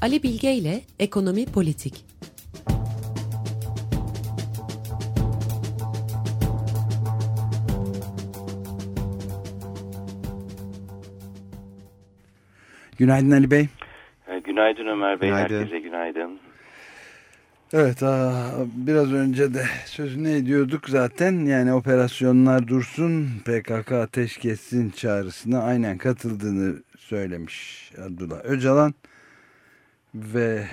Ali Bilge ile Ekonomi Politik. Günaydın Ali Bey. E, günaydın Ömer Bey. Günaydın. Herkese günaydın. Evet biraz önce de sözünü ediyorduk zaten yani operasyonlar dursun PKK ateş kessin çağrısına aynen katıldığını söylemiş Abdullah Öcalan ve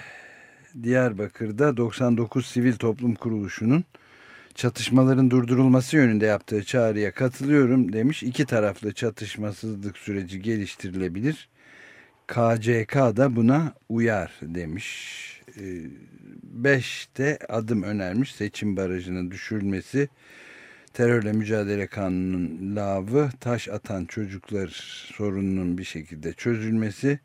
Diyarbakır'da 99 Sivil Toplum Kuruluşu'nun çatışmaların durdurulması yönünde yaptığı çağrıya katılıyorum demiş. İki taraflı çatışmasızlık süreci geliştirilebilir. KCK da buna uyar demiş. 5'te adım önermiş seçim barajının düşürülmesi, terörle mücadele kanunun lavı, taş atan çocuklar sorununun bir şekilde çözülmesi,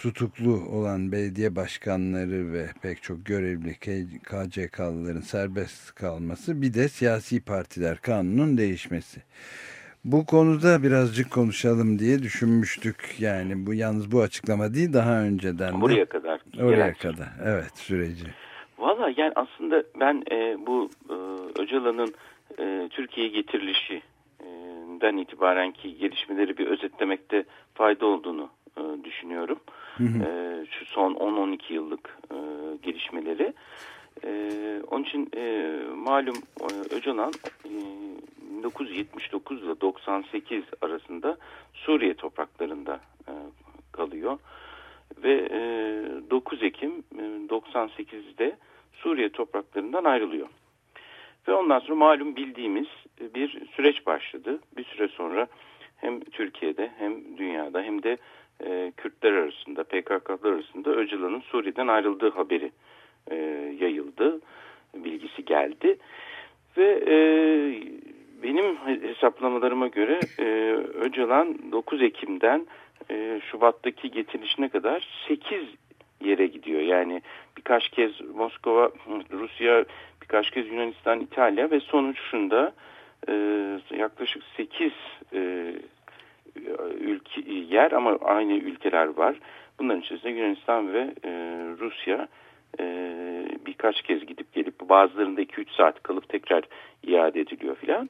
tutuklu olan belediye başkanları ve pek çok görevli KCK'lıların serbest kalması, bir de siyasi partiler kanunun değişmesi. Bu konuda birazcık konuşalım diye düşünmüştük. Yani bu yalnız bu açıklama değil daha önceden de. Buraya kadar. Oraya yani. kadar evet süreci. Valla yani aslında ben e, bu e, Öcalan'ın e, Türkiye'ye getirilişinden itibarenki gelişmeleri bir özetlemekte fayda olduğunu e, düşünüyorum. Hı hı. E, şu son 10-12 yıllık e, gelişmeleri. E, onun için e, malum e, Öcalan e, 1979 ile 98 arasında Suriye topraklarında e, kalıyor ve e, 9 Ekim e, 98'de Suriye topraklarından ayrılıyor. Ve ondan sonra malum bildiğimiz bir süreç başladı. Bir süre sonra hem Türkiye'de hem dünyada hem de Kürtler arasında, PKK'lar arasında Öcalan'ın Suriye'den ayrıldığı haberi e, yayıldı, bilgisi geldi. Ve e, benim hesaplamalarıma göre e, Öcalan 9 Ekim'den e, Şubat'taki getirilişine kadar 8 yere gidiyor. Yani birkaç kez Moskova, Rusya, birkaç kez Yunanistan, İtalya ve sonuçunda e, yaklaşık 8 e, ülke, yer ama aynı ülkeler var. Bunların içerisinde Yunanistan ve e, Rusya e, birkaç kez gidip gelip bazılarında 2-3 saat kalıp tekrar iade ediliyor filan.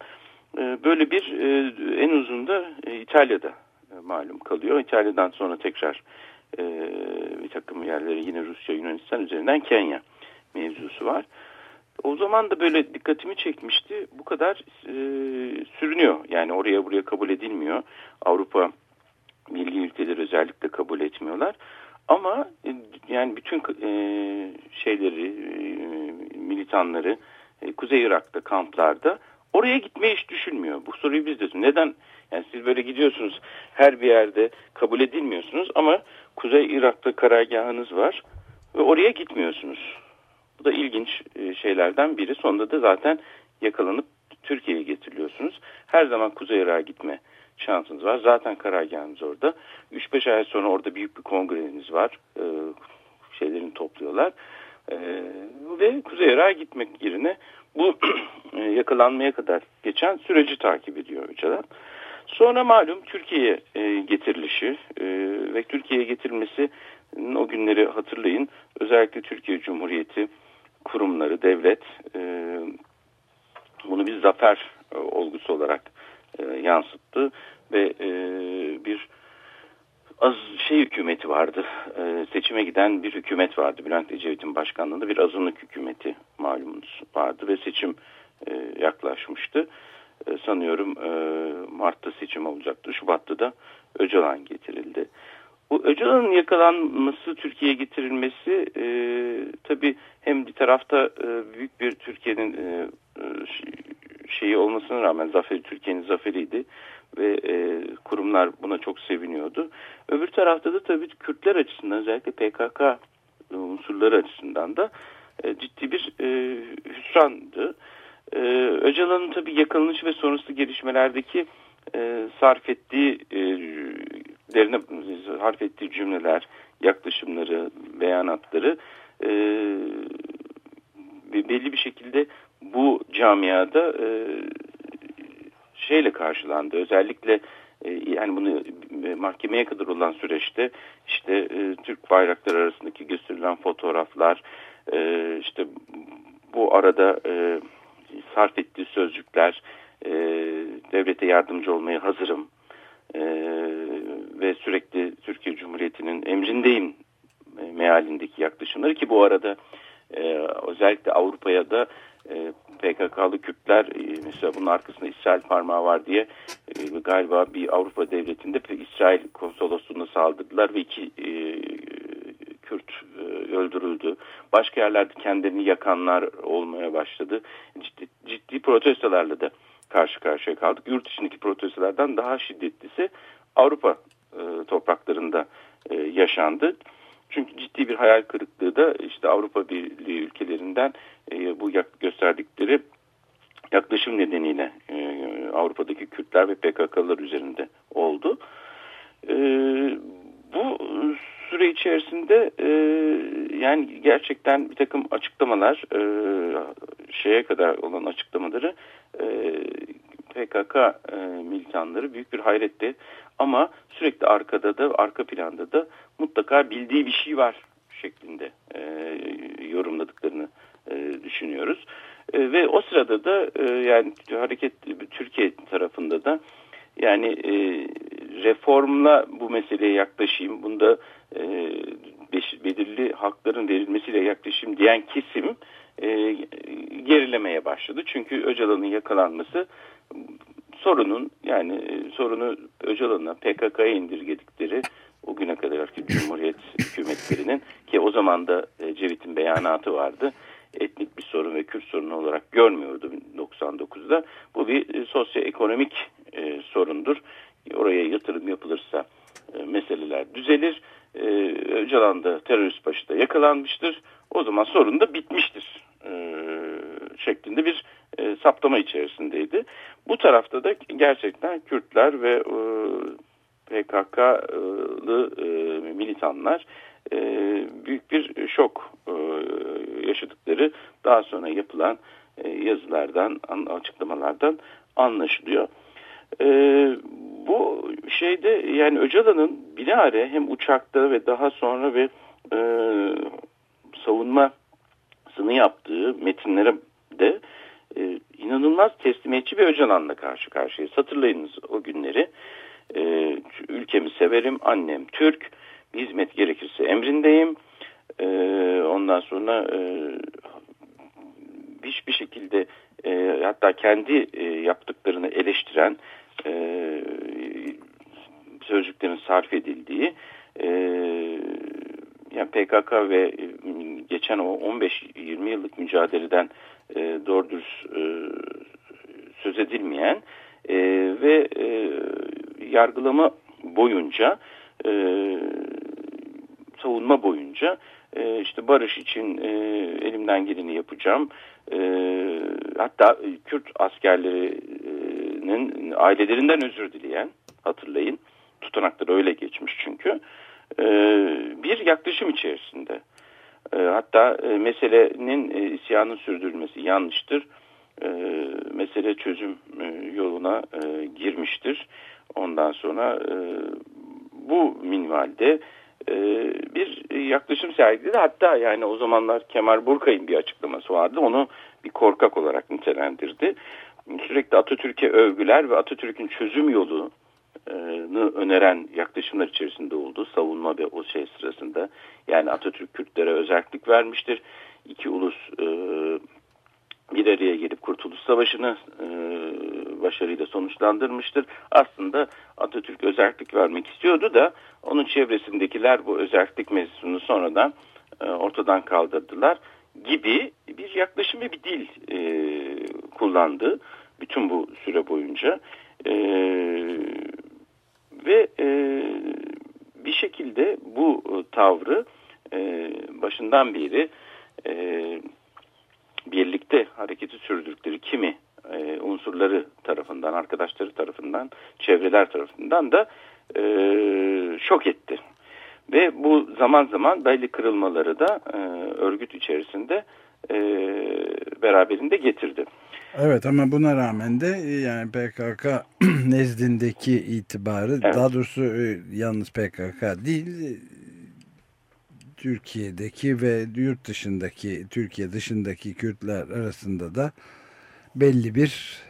E, böyle bir e, en uzun da e, İtalya'da e, malum kalıyor. İtalya'dan sonra tekrar e, bir takım yerlere yine Rusya, Yunanistan üzerinden Kenya mevzusu var. O zaman da böyle dikkatimi çekmişti. Bu kadar e, sürünüyor. Yani oraya buraya kabul edilmiyor. Avrupa milli ülkeleri özellikle kabul etmiyorlar. Ama e, yani bütün e, şeyleri, e, militanları Kuzey Irak'ta kamplarda oraya gitmeyi hiç düşünmüyor. Bu soruyu biz de neden yani siz böyle gidiyorsunuz her bir yerde kabul edilmiyorsunuz ama Kuzey Irak'ta karargahınız var ve oraya gitmiyorsunuz. Bu da ilginç şeylerden biri. Sonunda da zaten yakalanıp Türkiye'ye getiriliyorsunuz. Her zaman Kuzey Irak'a gitme şansınız var. Zaten karargahınız orada. 3-5 ay sonra orada büyük bir kongreniz var. Ee, şeylerini topluyorlar. Ee, ve Kuzey Irak'a gitmek yerine bu yakalanmaya kadar geçen süreci takip ediyor Öcalan. Sonra malum Türkiye'ye e, getirilişi e, ve Türkiye'ye getirilmesi o günleri hatırlayın. Özellikle Türkiye Cumhuriyeti kurumları, devlet e, bunu bir zafer e, olgusu olarak e, yansıttı ve e, bir az şey hükümeti vardı. E, seçime giden bir hükümet vardı. Bülent Ecevit'in başkanlığında bir azınlık hükümeti malumunuz vardı ve seçim e, yaklaşmıştı. E, sanıyorum e, Mart'ta seçim olacaktı. Şubat'ta da Öcalan getirildi. Bu Öcalan'ın yakalanması, Türkiye'ye getirilmesi e, tabii hem bir tarafta e, büyük bir Türkiye'nin e, şeyi olmasına rağmen zaferi Türkiye'nin zaferiydi ve e, kurumlar buna çok seviniyordu. Öbür tarafta da tabii Kürtler açısından özellikle PKK unsurları açısından da e, ciddi bir e, hüsrandı. E, Öcalan'ın tabii yakalanışı ve sonrası gelişmelerdeki e, sarf ettiği e, derine harf ettiği cümleler, yaklaşımları, beyanatları e, belli bir şekilde bu camiada e, şeyle karşılandı. Özellikle e, yani bunu e, mahkemeye kadar olan süreçte işte e, Türk bayrakları arasındaki gösterilen fotoğraflar e, işte bu arada e, sarf ettiği sözcükler e, devlete yardımcı olmaya hazırım e, ve sürekli Türkiye Cumhuriyeti'nin emrindeyim e, mealindeki yaklaşımları ki bu arada e, özellikle Avrupa'ya da e, PKK'lı Kürtler e, mesela bunun arkasında İsrail parmağı var diye e, galiba bir Avrupa devletinde İsrail konsolosluğuna saldırdılar ve iki e, Kürt e, öldürüldü. Başka yerlerde kendilerini yakanlar olmaya başladı. Ciddi, ciddi protestolarla da karşı karşıya kaldık. Yurt içindeki protestolardan daha şiddetlisi Avrupa e, topraklarında e, yaşandı. Çünkü ciddi bir hayal kırıklığı da işte Avrupa Birliği ülkelerinden e, bu gösterdikleri yaklaşım nedeniyle e, Avrupa'daki Kürtler ve PKK'lar üzerinde oldu. E, bu süre içerisinde e, yani gerçekten bir takım açıklamalar e, şeye kadar olan açıklamaları e, PKK e, militanları büyük bir hayretti. Ama sürekli arkada da arka planda da mutlaka bildiği bir şey var şeklinde e, yorumladıklarını e, düşünüyoruz. E, ve o sırada da e, yani hareket Türkiye tarafında da yani e, reformla bu meseleye yaklaşayım, bunda e, belirli hakların verilmesiyle yaklaşayım diyen kesim e, gerilemeye başladı. Çünkü Öcalan'ın yakalanması sorunun yani e, sorunu Öcalan'a PKK'ya indirgedikleri o güne kadarki Cumhuriyet hükümetlerinin ki o zaman da e, Cevit'in beyanatı vardı. Etnik bir sorun ve Kürt sorunu olarak görmüyordu 99'da. Bu bir e, sosyoekonomik e, sorundur. Oraya yatırım yapılırsa e, meseleler düzelir. E, Öcalan da terörist başı da yakalanmıştır. O zaman sorun da bitmiştir e, şeklinde bir e, saptama içerisindeydi. Bu tarafta da gerçekten Kürtler ve e, PKK'lı e, militanlar e, büyük bir şok e, yaşadıkları daha sonra yapılan e, yazılardan, açıklamalardan anlaşılıyor. E, bu şeyde yani Öcalan'ın bilahare hem uçakta ve daha sonra ve e, savunmasını yaptığı metinlere de e, inanılmaz teslimiyetçi bir Öcalan'la karşı karşıyayız. Hatırlayınız o günleri. E, ülkemi severim, annem Türk, hizmet gerekirse emrindeyim. E, ondan sonra e, hiçbir şekilde e, hatta kendi e, yaptıklarını eleştiren e, sözcüklerin sarf edildiği e, yani PKK ve e, geçen o 15-20 yıllık mücadeleden e, doğru dürüst e, söz edilmeyen e, ve e, yargılama boyunca e, savunma boyunca e, işte barış için e, elimden geleni yapacağım. E, hatta Kürt askerlerinin ailelerinden özür dileyen hatırlayın. Tutanakları öyle geçmiş çünkü. E, bir yaklaşım içerisinde. E, hatta e, meselenin e, isyanın sürdürülmesi yanlıştır. E, mesele çözüm yoluna girmiştir. Ondan sonra bu minvalde bir yaklaşım sergiledi. Hatta yani o zamanlar Kemal Burkay'ın bir açıklaması vardı. Onu bir korkak olarak nitelendirdi. Sürekli Atatürk'e övgüler ve Atatürk'ün çözüm yolu öneren yaklaşımlar içerisinde oldu. Savunma ve o şey sırasında. Yani Atatürk Kürtlere özellik vermiştir. İki ulus e, bir araya gelip Kurtuluş Savaşı'nı e, başarıyla sonuçlandırmıştır. Aslında Atatürk özellik vermek istiyordu da onun çevresindekiler bu özellik mevzusunu sonradan e, ortadan kaldırdılar gibi bir yaklaşım ve bir dil e, kullandı bütün bu süre boyunca. E, ve e, bir şekilde bu e, tavrı e, başından beri e, birlikte hareketi sürdürdükleri kimi e, unsurları tarafından, arkadaşları tarafından, çevreler tarafından da e, şok etti. Ve bu zaman zaman belli kırılmaları da e, örgüt içerisinde e, beraberinde getirdi. Evet ama buna rağmen de yani PKK nezdindeki itibarı evet. daha doğrusu yalnız PKK değil Türkiye'deki ve yurt dışındaki Türkiye dışındaki Kürtler arasında da belli bir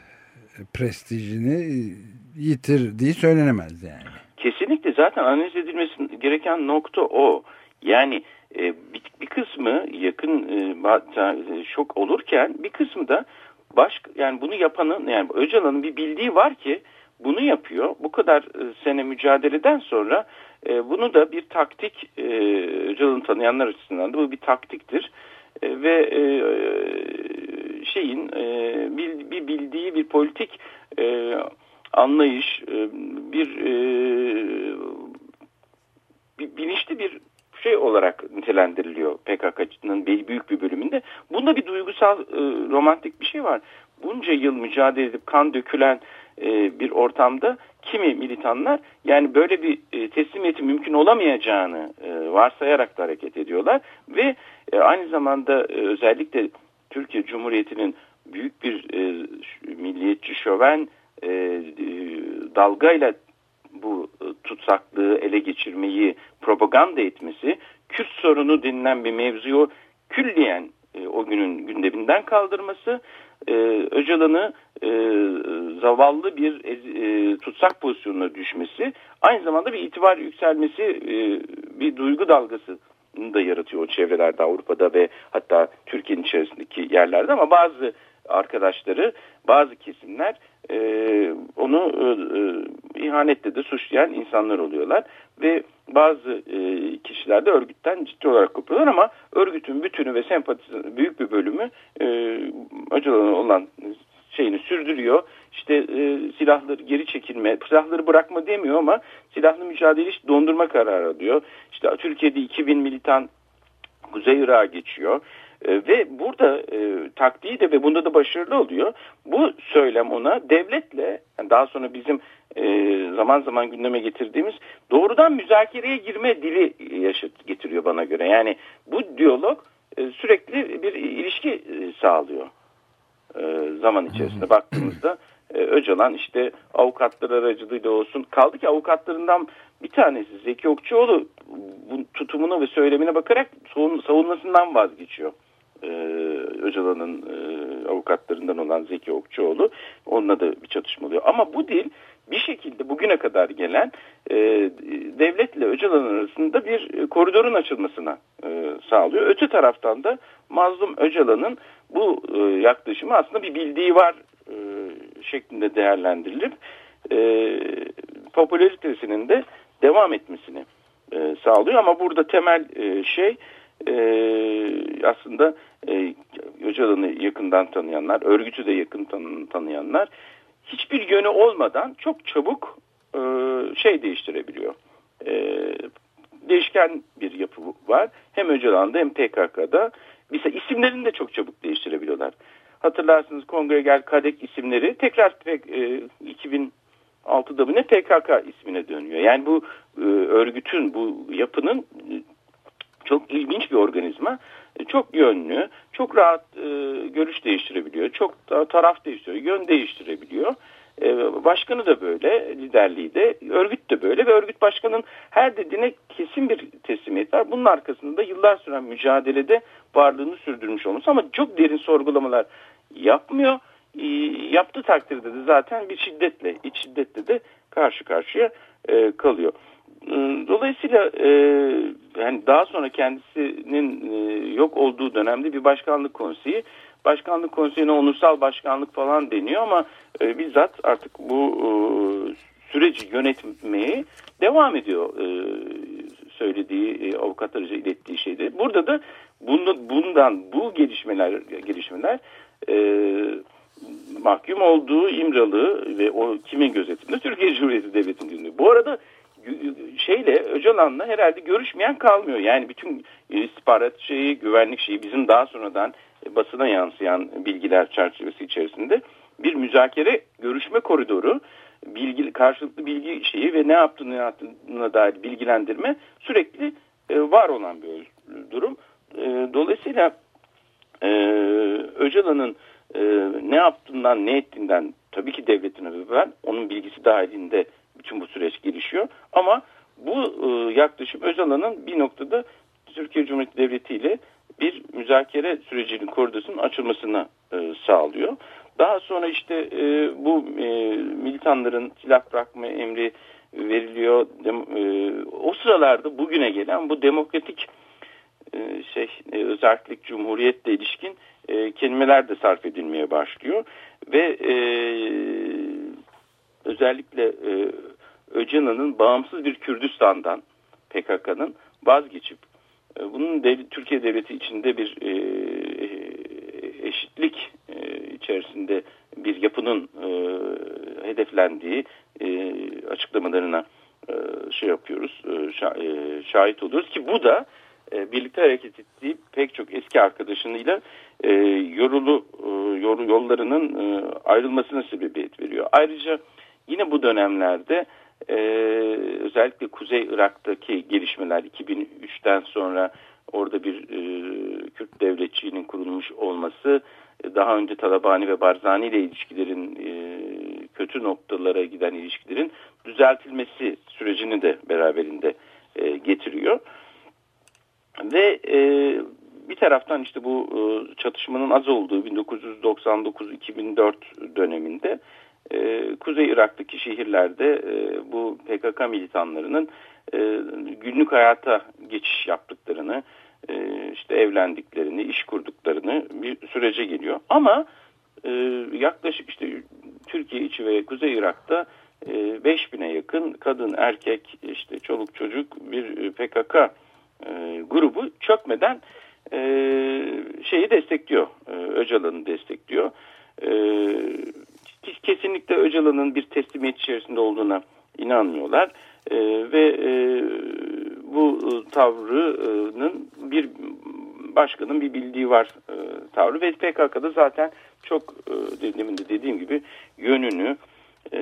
prestijini yitirdiği söylenemez yani. Kesinlikle zaten analiz edilmesi gereken nokta o. Yani e, bir, bir kısmı yakın e, şok olurken bir kısmı da baş yani bunu yapanın yani Öcalan'ın bir bildiği var ki bunu yapıyor. Bu kadar e, sene mücadeleden sonra e, bunu da bir taktik e, Öcalan'ı tanıyanlar açısından da bu bir taktiktir. E, ve e, şeyin e, bir, bir bildiği bir politik e, anlayış e, bir, e, bilinçli bir şey olarak nitelendiriliyor PKK'nın büyük bir bölümünde. Bunda bir duygusal e, romantik bir şey var. Bunca yıl mücadele edip kan dökülen e, bir ortamda kimi militanlar yani böyle bir e, teslimiyeti mümkün olamayacağını e, varsayarak da hareket ediyorlar ve e, aynı zamanda e, özellikle Türkiye Cumhuriyeti'nin büyük bir e, milliyetçi şöven e, e, dalgayla bu e, tutsaklığı ele geçirmeyi propaganda etmesi, Kürt sorunu denilen bir mevzuyu külliyen e, o günün gündeminden kaldırması, e, Öcalan'ı e, zavallı bir e, tutsak pozisyonuna düşmesi, aynı zamanda bir itibar yükselmesi, e, bir duygu dalgası da yaratıyor o çevrelerde Avrupa'da ve hatta Türkiye'nin içerisindeki yerlerde ama bazı arkadaşları bazı kesimler e, onu e, e, ihanetle de suçlayan insanlar oluyorlar ve bazı e, kişiler de örgütten ciddi olarak kopuyorlar ama örgütün bütünü ve sempatisi büyük bir bölümü e, Öcalan'a olan şeyini sürdürüyor. İşte e, silahları geri çekilme, silahları bırakma demiyor ama silahlı mücadele dondurma kararı alıyor. İşte Türkiye'de 2000 militan Kuzey Irak'a geçiyor. E, ve burada e, taktiği de ve bunda da başarılı oluyor. Bu söylem ona devletle yani daha sonra bizim e, zaman zaman gündeme getirdiğimiz doğrudan müzakereye girme dili yaşat getiriyor bana göre. Yani bu diyalog e, sürekli bir ilişki e, sağlıyor e, zaman içerisinde baktığımızda. E, Öcalan işte avukatlar aracılığıyla olsun. Kaldı ki avukatlarından bir tanesi Zeki Okçuoğlu bu tutumuna ve söylemine bakarak savunmasından vazgeçiyor. Öcalan'ın e, avukatlarından olan Zeki Okçuoğlu onunla da bir çatışma oluyor. Ama bu dil bir şekilde bugüne kadar gelen e, devletle Öcalan arasında bir e, koridorun açılmasına e, sağlıyor. Öte taraftan da Mazlum Öcalan'ın bu e, yaklaşımı aslında bir bildiği var e, şeklinde değerlendirilip e, popülaritesinin de devam etmesini e, sağlıyor. Ama burada temel e, şey e, aslında e, Öcalan'ı yakından tanıyanlar, örgütü de yakın tan tanıyanlar hiçbir yönü olmadan çok çabuk e, şey değiştirebiliyor. E, değişken bir yapı var. Hem Öcalan'da hem PKK'da. Mesela isimlerini de çok çabuk değiştirebiliyorlar. Hatırlarsınız Kongre Gel Kadek isimleri tekrar e, 2006'da mı ne PKK ismine dönüyor. Yani bu e, örgütün, bu yapının e, çok ilginç bir organizma. E, çok yönlü, çok rahat e, görüş değiştirebiliyor, çok taraf değiştiriyor, yön değiştirebiliyor. E, başkanı da böyle, liderliği de, örgüt de böyle ve örgüt başkanının her dediğine kesin bir teslimiyet var. Bunun arkasında yıllar süren mücadelede varlığını sürdürmüş olması ama çok derin sorgulamalar yapmıyor. E, yaptığı takdirde de zaten bir şiddetle, iç şiddetle de karşı karşıya e, kalıyor. E, dolayısıyla e, yani daha sonra kendisinin e, yok olduğu dönemde bir başkanlık konseyi başkanlık konseyine onursal başkanlık falan deniyor ama e, bizzat artık bu e, süreci yönetmeye devam ediyor e, söylediği e, avukatlarca ilettiği şeyde. Burada da bunu, bundan bu gelişmeler gelişmeler e, mahkum olduğu İmralı ve o kimin gözetiminde Türkiye Cumhuriyeti Devleti'nin Bu arada Öcalan'la herhalde görüşmeyen kalmıyor. Yani bütün istihbarat şeyi, güvenlik şeyi bizim daha sonradan basına yansıyan bilgiler çerçevesi içerisinde bir müzakere, görüşme koridoru, bilgi, karşılıklı bilgi şeyi ve ne yaptığını, ne yaptığına dair bilgilendirme sürekli e, var olan bir durum. E, dolayısıyla e, Öcalan'ın e, ne yaptığından ne ettiğinden tabii ki devletin ben onun bilgisi dahilinde bütün bu süreç gelişiyor. Ama bu e, yaklaşım Öcalan'ın bir noktada Türkiye Cumhuriyeti Devleti ile bir müzakere sürecinin koridosunun açılmasına e, sağlıyor. Daha sonra işte e, bu e, militanların silah bırakma emri veriliyor. Dem, e, o sıralarda bugüne gelen bu demokratik e, şey e, özellik cumhuriyetle ilişkin e, kelimeler de sarf edilmeye başlıyor ve e, özellikle e, Öcalan'ın bağımsız bir Kürdistan'dan PKK'nın vazgeçip e, bunun dev, Türkiye devleti içinde bir e, eşitlik e, içerisinde bir yapının e, hedeflendiği e, açıklamalarına e, şey yapıyoruz, e, e, şahit oluyoruz ki bu da e, birlikte hareket ettiği pek çok eski arkadaşınıyla e, yorulu e, yol, yollarının e, ayrılmasına sebebiyet veriyor. Ayrıca yine bu dönemlerde e, özellikle Kuzey Irak'taki gelişmeler 2003'ten sonra orada bir e, Kürt devletçiliğinin kurulmuş olması daha önce Talabani ve Barzani ile ilişkilerin e, kötü noktalara giden ilişkilerin düzeltilmesi sürecini de beraberinde e, getiriyor. Ve e, bir taraftan işte bu e, çatışmanın az olduğu 1999-2004 döneminde e, Kuzey Irak'taki şehirlerde e, bu PKK militanlarının e, günlük hayata geçiş yaptıklarını, e, işte evlendiklerini, iş kurduklarını bir sürece geliyor. Ama e, yaklaşık işte Türkiye içi ve Kuzey Irak'ta e, 5000'e yakın kadın, erkek, işte çoluk çocuk bir PKK e, grubu çökmeden e, şeyi destekliyor, e, Öcalan'ı destekliyor. E, kesinlikle Öcalan'ın bir teslimiyet içerisinde olduğuna inanmıyorlar e, ve e, bu e, tavrının bir başkanın bir bildiği var e, tavrı ve PKK'da zaten çok e, demin de dediğim gibi yönünü e,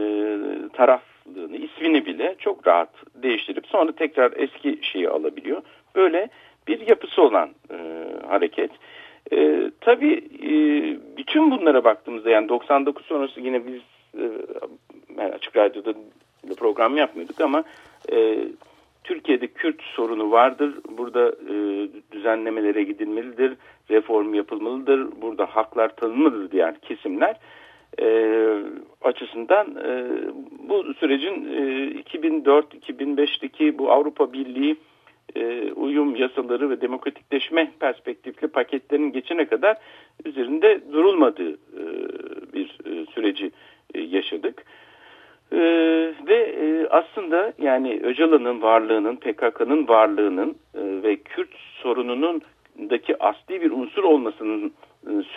taraflığını ismini bile çok rahat değiştirip sonra tekrar eski şeyi alabiliyor. Böyle bir yapısı olan e, hareket. E, tabii e, bütün bunlara baktığımızda yani 99 sonrası yine biz e, açık radyoda program yapmıyorduk ama e, Türkiye'de Kürt sorunu vardır. Burada e, düzenlemelere gidilmelidir, reform yapılmalıdır. Burada haklar tanınmalıdır diyen kesimler e, açısından e, bu sürecin e, 2004-2005'teki bu Avrupa Birliği e, uyum yasaları ve demokratikleşme perspektifli paketlerin geçene kadar üzerinde durulmadığı e, bir e, süreci yaşadık. Ve aslında yani Öcalan'ın varlığının, PKK'nın varlığının ve Kürt sorununun daki asli bir unsur olmasının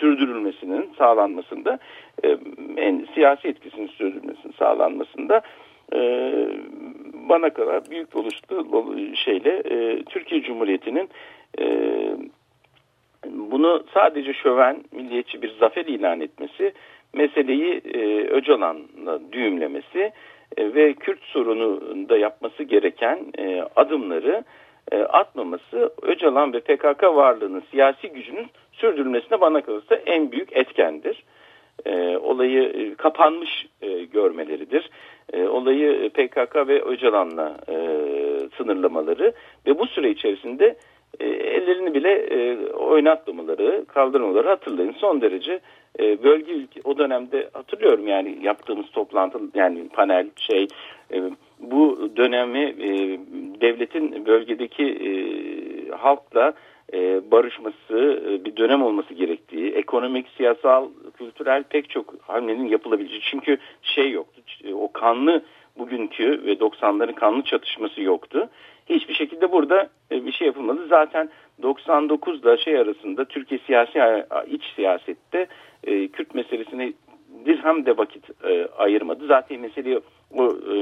sürdürülmesinin sağlanmasında en siyasi etkisinin sürdürülmesinin sağlanmasında bana kadar büyük oluştu şeyle e, Türkiye Cumhuriyeti'nin e, bunu sadece şöven milliyetçi bir zafer ilan etmesi meseleyi e, Öcalan'la düğümlemesi e, ve Kürt sorununda yapması gereken e, adımları e, atmaması Öcalan ve PKK varlığının siyasi gücünün sürdürülmesine bana kalırsa en büyük etkendir. E, olayı e, kapanmış e, görmeleridir. E, olayı PKK ve Öcalan'la e, sınırlamaları ve bu süre içerisinde e, ellerini bile e, oynatmamaları, kaldırmaları hatırlayın. Son derece e, bölge o dönemde hatırlıyorum yani yaptığımız toplantı yani panel şey e, bu dönemi e, devletin bölgedeki e, halkla e, barışması e, bir dönem olması gerektiği, ekonomik, siyasal, kültürel pek çok hamlenin yapılabileceği. Çünkü şey yoktu, o kanlı bugünkü ve 90'ların kanlı çatışması yoktu. Hiçbir şekilde burada e, bir şey yapılmadı. Zaten 99 ile şey arasında Türkiye siyasi iç siyasette e, Kürt meselesine dirhem de vakit e, ayırmadı. Zaten meseleyi o e,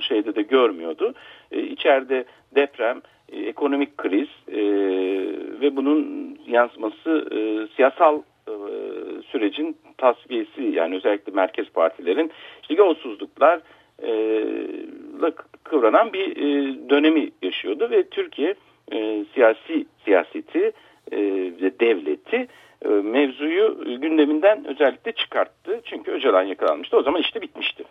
şeyde de görmüyordu. E, içeride deprem, e, ekonomik kriz e, ve bunun yansıması e, siyasal e, sürecin tasfiyesi yani özellikle merkez partilerin işte yolsuzluklar e, kıvranan bir e, dönemi yaşıyordu ve Türkiye e, siyasi siyaseti e, devleti e, mevzuyu gündeminden özellikle çıkarttı. Çünkü Öcalan yakalanmıştı. O zaman işte bitmişti.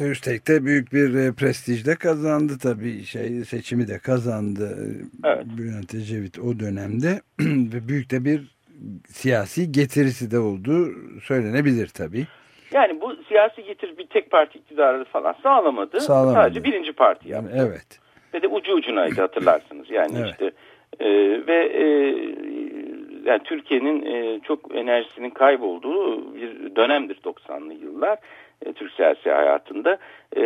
Üstelik de büyük bir e, prestijde kazandı tabii şey seçimi de kazandı evet. Bülent Ecevit o dönemde ve büyük de bir siyasi getirisi de olduğu söylenebilir tabii. Yani bu siyasi getir bir tek parti iktidarı falan sağlamadı. sağlamadı. Sadece birinci parti yaptı. Yani evet. Ve de ucu ucunaydı hatırlarsınız. Yani evet. işte e, ve e, yani Türkiye'nin e, çok enerjisinin kaybolduğu bir dönemdir 90'lı yıllar e, Türk siyasi hayatında e,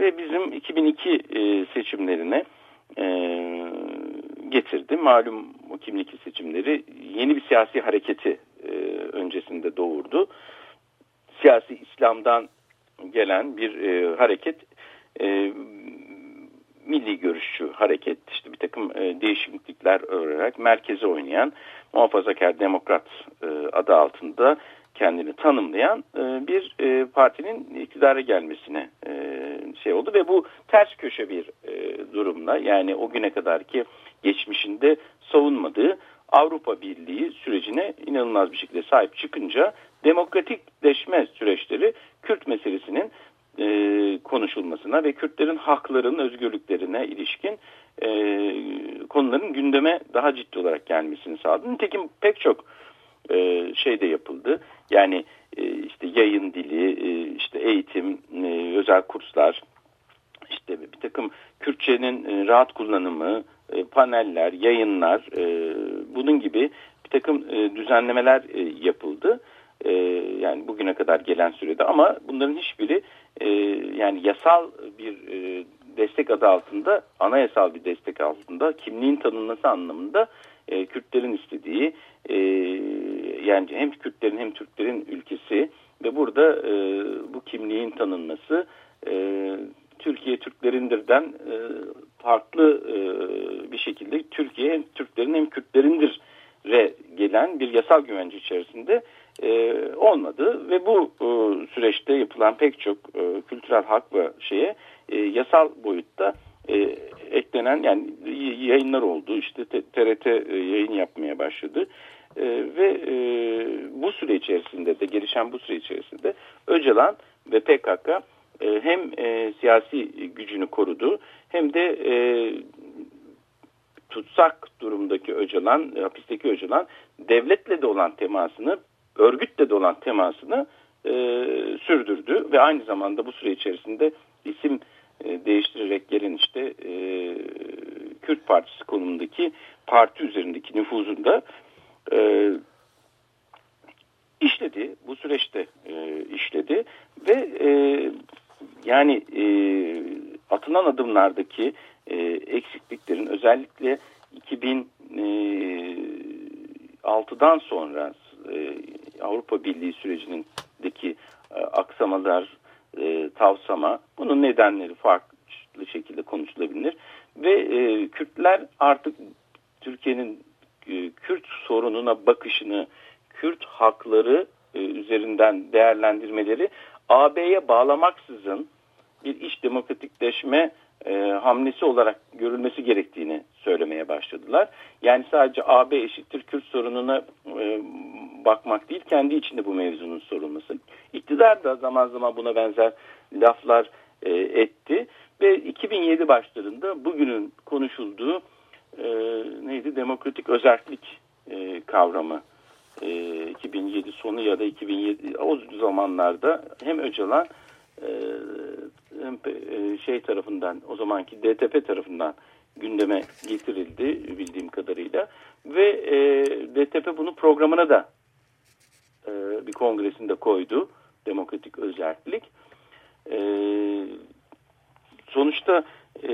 ve bizim 2002 e, seçimlerine e, getirdi. Malum 2002 seçimleri yeni bir siyasi hareketi e, öncesinde doğurdu. Siyasi İslam'dan gelen bir e, hareket e, milli görüşçü hareket işte bir takım e, değişiklikler öğrenerek merkeze oynayan muhafazakar demokrat e, adı altında kendini tanımlayan e, bir e, partinin iktidara gelmesine e, şey oldu ve bu ters köşe bir durumla yani o güne kadar ki geçmişinde savunmadığı Avrupa Birliği sürecine inanılmaz bir şekilde sahip çıkınca demokratikleşme süreçleri Kürt meselesinin konuşulmasına ve Kürtlerin haklarının özgürlüklerine ilişkin konuların gündeme daha ciddi olarak gelmesini sağladı. Nitekim pek çok e, şey de yapıldı. Yani e, işte yayın dili, e, işte eğitim, e, özel kurslar, işte bir takım Kürtçenin e, rahat kullanımı, e, paneller, yayınlar, e, bunun gibi bir takım e, düzenlemeler e, yapıldı. E, yani bugüne kadar gelen sürede ama bunların hiçbiri e, yani yasal bir e, destek adı altında, anayasal bir destek altında kimliğin tanınması anlamında e, Kürtlerin istediği e, yani hem Kürtlerin hem Türklerin ülkesi ve burada e, bu kimliğin tanınması e, Türkiye Türklerindir'den e, farklı e, bir şekilde Türkiye hem Türklerin hem Kürtlerindir re gelen bir yasal güvence içerisinde e, olmadı ve bu e, süreçte yapılan pek çok e, kültürel hak ve şeye e, yasal boyutta e, eklenen yani yayınlar oldu. İşte TRT e, yayın yapmaya başladı. E, ve e, bu süre içerisinde de gelişen bu süre içerisinde Öcalan ve PKK e, hem e, siyasi gücünü korudu hem de e, tutsak durumdaki Öcalan, e, hapisteki Öcalan devletle de olan temasını, örgütle de olan temasını e, sürdürdü ve aynı zamanda bu süre içerisinde isim e, değiştirerek gelen işte e, Kürt Partisi konumundaki parti üzerindeki nüfuzunda e, işledi. Bu süreçte e, işledi ve e, yani e, atılan adımlardaki e, eksikliklerin özellikle 2006'dan sonra e, Avrupa Birliği sürecindeki e, aksamalar, e, tavsama bunun nedenleri farklı şekilde konuşulabilir ve e, Kürtler artık Türkiye'nin e, Kürt sorununa bakışını, Kürt hakları e, üzerinden değerlendirmeleri AB'ye bağlamaksızın bir iç demokratikleşme e, hamlesi olarak görülmesi gerektiğini söylemeye başladılar. Yani sadece AB eşittir Kürt sorununa e, bakmak değil, kendi içinde bu mevzunun sorulması. İktidar da zaman zaman buna benzer laflar etti ve 2007 başlarında bugünün konuşulduğu e, neydi? Demokratik özellik e, kavramı. E, 2007 sonu ya da 2007 o zamanlarda hem Öcalan e, hem e, şey tarafından o zamanki DTP tarafından gündeme getirildi bildiğim kadarıyla. Ve e, DTP bunu programına da e, bir kongresinde koydu demokratik özellik. E, sonuçta e,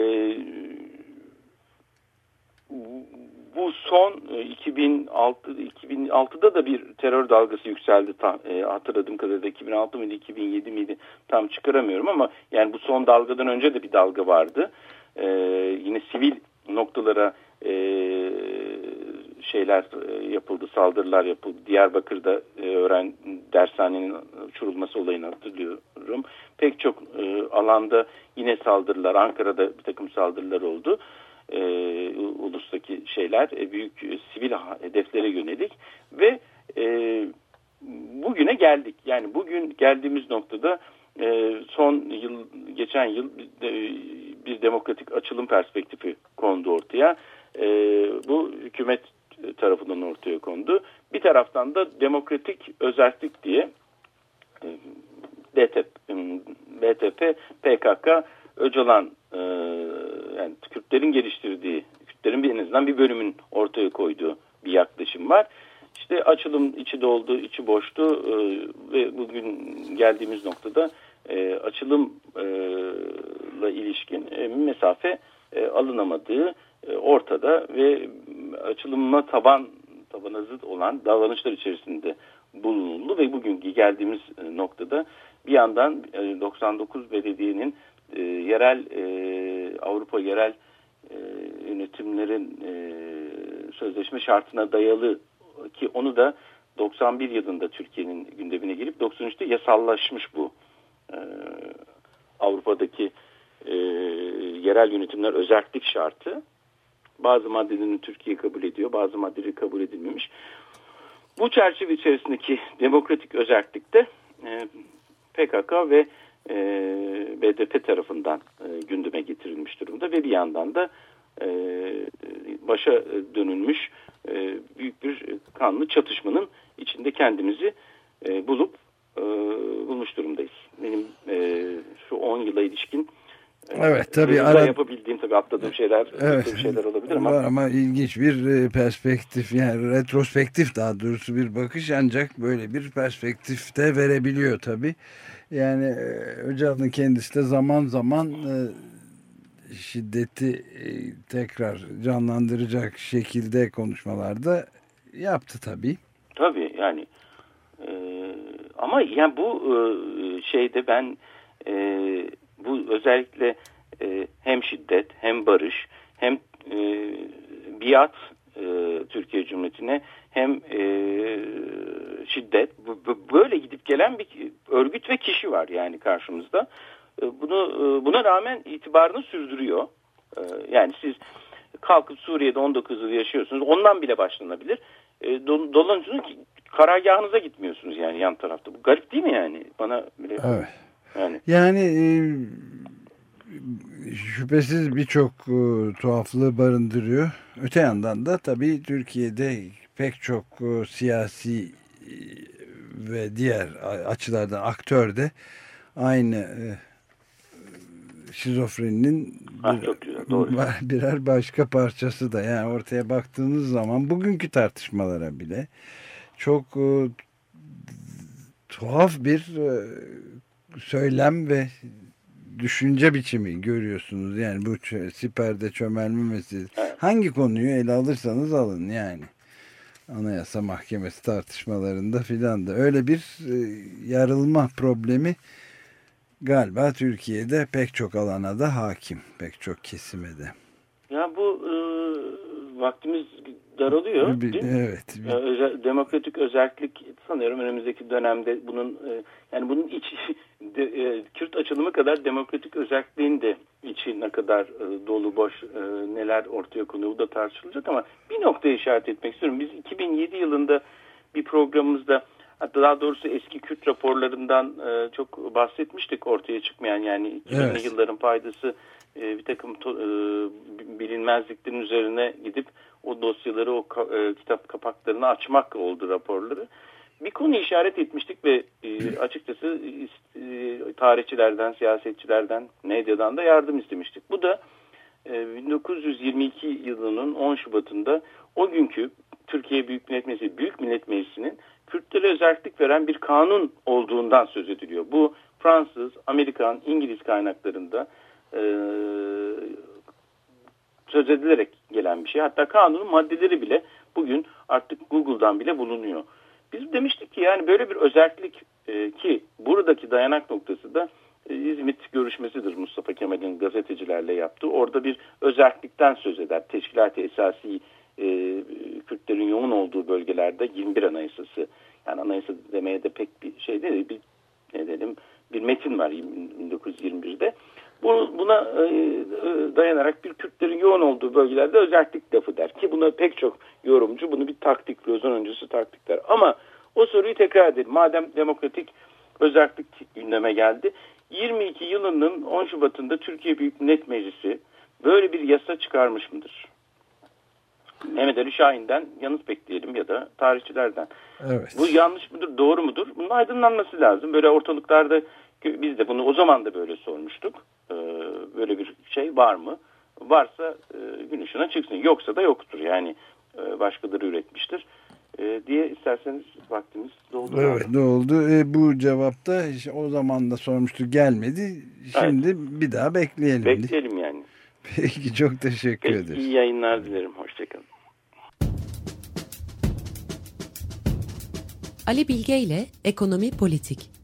bu son 2006 e, 2006'da da bir terör dalgası yükseldi tam, e, hatırladığım kadarıyla 2006 mıydı 2007 miydi tam çıkaramıyorum ama yani bu son dalgadan önce de bir dalga vardı. E, yine sivil noktalara e, şeyler e, yapıldı, saldırılar yapıldı. Diyarbakır'da e, öğren dershanenin uçurulması olayını hatırlıyorum. Pek çok e, alanda yine saldırılar, Ankara'da bir takım saldırılar oldu. Ulustaki şeyler e, büyük e, sivil hedeflere yönelik ve e, bugüne geldik. Yani bugün geldiğimiz noktada e, son yıl geçen yıl e, bir demokratik açılım perspektifi kondu ortaya. E, bu hükümet tarafından ortaya kondu. Bir taraftan da demokratik özellik diye e, DTP, BTP, PKK, Öcalan e, Kürtlerin geliştirdiği, Kürtlerin en azından bir bölümün ortaya koyduğu bir yaklaşım var. İşte açılım içi doldu, içi boştu e, ve bugün geldiğimiz noktada e, açılımla ilişkin e, mesafe e, alınamadığı e, ortada ve açılımına taban tabana zıt olan davranışlar içerisinde bulunuldu ve bugünkü geldiğimiz e, noktada bir yandan 99 e, belediyenin e, yerel Avrupa yerel yönetimlerin sözleşme şartına dayalı ki onu da 91 yılında Türkiye'nin gündemine girip 93'te yasallaşmış bu Avrupa'daki yerel yönetimler özellik şartı bazı maddelerini Türkiye kabul ediyor, bazı maddeleri kabul edilmemiş. Bu çerçeve içerisindeki demokratik özellikte e, PKK ve e, BDP tarafından e, gündeme getirilmiş durumda ve bir yandan da e, başa dönülmüş e, büyük bir kanlı çatışmanın içinde kendimizi e, bulup e, bulmuş durumdayız. Benim e, şu 10 yıla ilişkin Evet tabii. Ara... yapabildiğim tabii atladığım şeyler, evet, şeyler olabilir ama. Var ama ilginç bir e, perspektif yani retrospektif daha doğrusu bir bakış ancak böyle bir perspektifte verebiliyor tabii. Yani e, Öcalan'ın kendisi de zaman zaman e, şiddeti tekrar canlandıracak şekilde konuşmalarda yaptı tabii. Tabii yani ama yani bu şeyde ben bu özellikle e, hem şiddet hem barış hem e, biat e, Türkiye Cumhuriyeti'ne hem e, şiddet böyle gidip gelen bir örgüt ve kişi var yani karşımızda. E, bunu e, buna rağmen itibarını sürdürüyor. E, yani siz kalkıp Suriye'de 19 yıl yaşıyorsunuz. Ondan bile başlanabilir. E, do, dolayısıyla karargahınıza gitmiyorsunuz yani yan tarafta. Bu garip değil mi yani? Bana bile Evet. Yani, yani e, şüphesiz birçok e, tuhaflığı barındırıyor. Öte yandan da tabii Türkiye'de pek çok e, siyasi e, ve diğer açılardan aktör de aynı e, şizofreninin bir, birer başka parçası da yani ortaya baktığınız zaman bugünkü tartışmalara bile çok e, tuhaf bir e, söylem ve düşünce biçimi görüyorsunuz. Yani bu siperde çömelme meselesi. Evet. Hangi konuyu ele alırsanız alın yani. Anayasa Mahkemesi tartışmalarında filan da öyle bir e, yarılma problemi galiba Türkiye'de pek çok alana da hakim. Pek çok kesime de. Ya bu e, vaktimiz daralıyor. Bir, evet. Bir... Özel, demokratik özellik sanıyorum önümüzdeki dönemde bunun e, yani bunun iç de, e, Kürt açılımı kadar demokratik özelliğin de içi ne kadar e, dolu boş e, neler ortaya konuyor bu da tartışılacak ama bir noktaya işaret etmek istiyorum. Biz 2007 yılında bir programımızda hatta daha doğrusu eski Kürt raporlarından e, çok bahsetmiştik ortaya çıkmayan yani 2000'li evet. yılların paydası e, bir takım to, e, bilinmezliklerin üzerine gidip o dosyaları o ka, e, kitap kapaklarını açmak oldu raporları bir konu işaret etmiştik ve e, açıkçası e, tarihçilerden, siyasetçilerden, medyadan da yardım istemiştik. Bu da e, 1922 yılının 10 Şubat'ında o günkü Türkiye Büyük Millet Meclisi, Büyük Millet Meclisi'nin Kürtlere özellik veren bir kanun olduğundan söz ediliyor. Bu Fransız, Amerikan, İngiliz kaynaklarında e, söz edilerek gelen bir şey. Hatta kanunun maddeleri bile bugün artık Google'dan bile bulunuyor. Biz demiştik ki yani böyle bir özellik e, ki buradaki dayanak noktası da e, İzmit görüşmesidir Mustafa Kemal'in gazetecilerle yaptığı. Orada bir özellikten söz eder. Teşkilat-ı Esasi e, Kürtlerin yoğun olduğu bölgelerde 21 Anayasası yani anayasa demeye de pek bir şey değil bir ne dedim bir metin var 1921'de. Bu, buna e, e, dayanarak bir Kürtlerin yoğun olduğu bölgelerde özellik lafı der ki buna pek çok yorumcu bunu bir taktik, Lozan öncesi taktik der. Ama o soruyu tekrar edelim. Madem demokratik özellik gündeme geldi. 22 yılının 10 Şubat'ında Türkiye Büyük Millet Meclisi böyle bir yasa çıkarmış mıdır? Mehmet Ali Şahin'den yanıt bekleyelim ya da tarihçilerden. Evet. Bu yanlış mıdır, doğru mudur? Bunun aydınlanması lazım. Böyle ortalıklarda biz de bunu o zaman da böyle sormuştuk. Ee, böyle bir şey var mı? Varsa e, gün ışığına çıksın. Yoksa da yoktur. Yani e, başkaları üretmiştir. E, diye isterseniz vaktimiz doldu. Evet doldu. E, bu cevapta işte o zaman da sormuştuk gelmedi. Şimdi evet. bir daha bekleyelim. Bekleyelim yani. Peki çok teşekkür Peki, ederiz. İyi yayınlar dilerim. Hoşçakalın. Ali Bilge ile Ekonomi Politik